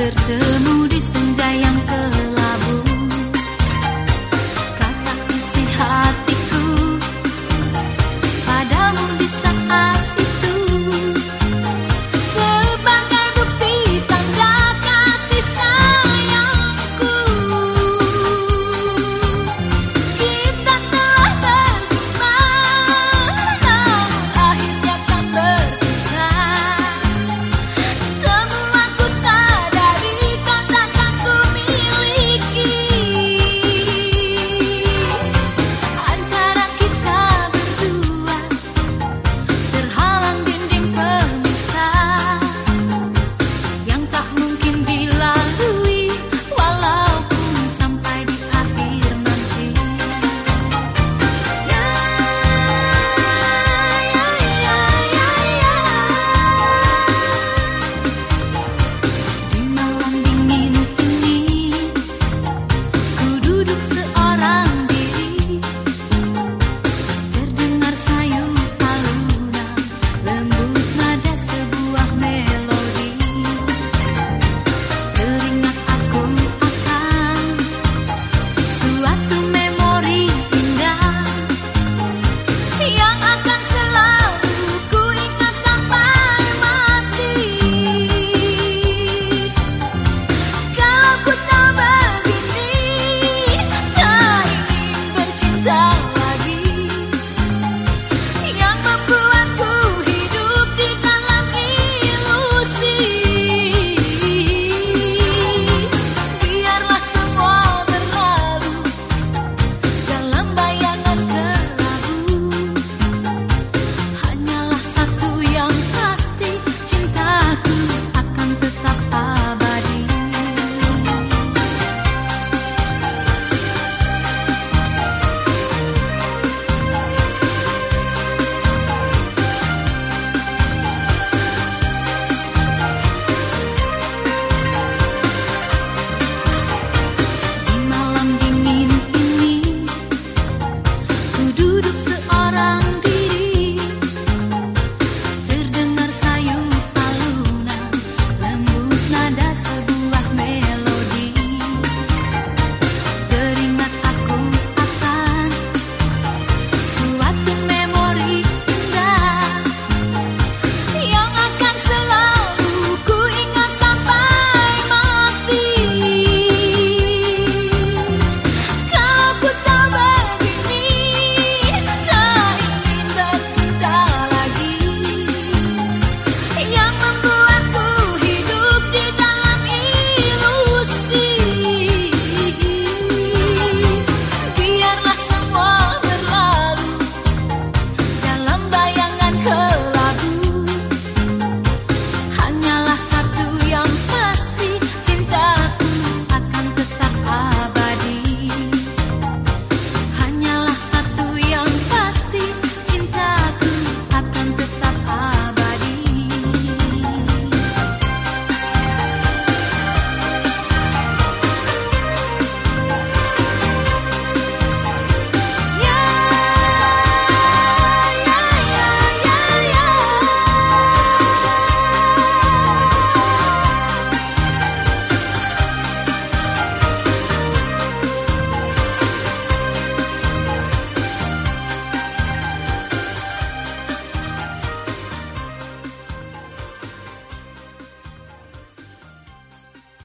bertemu di senja yang telah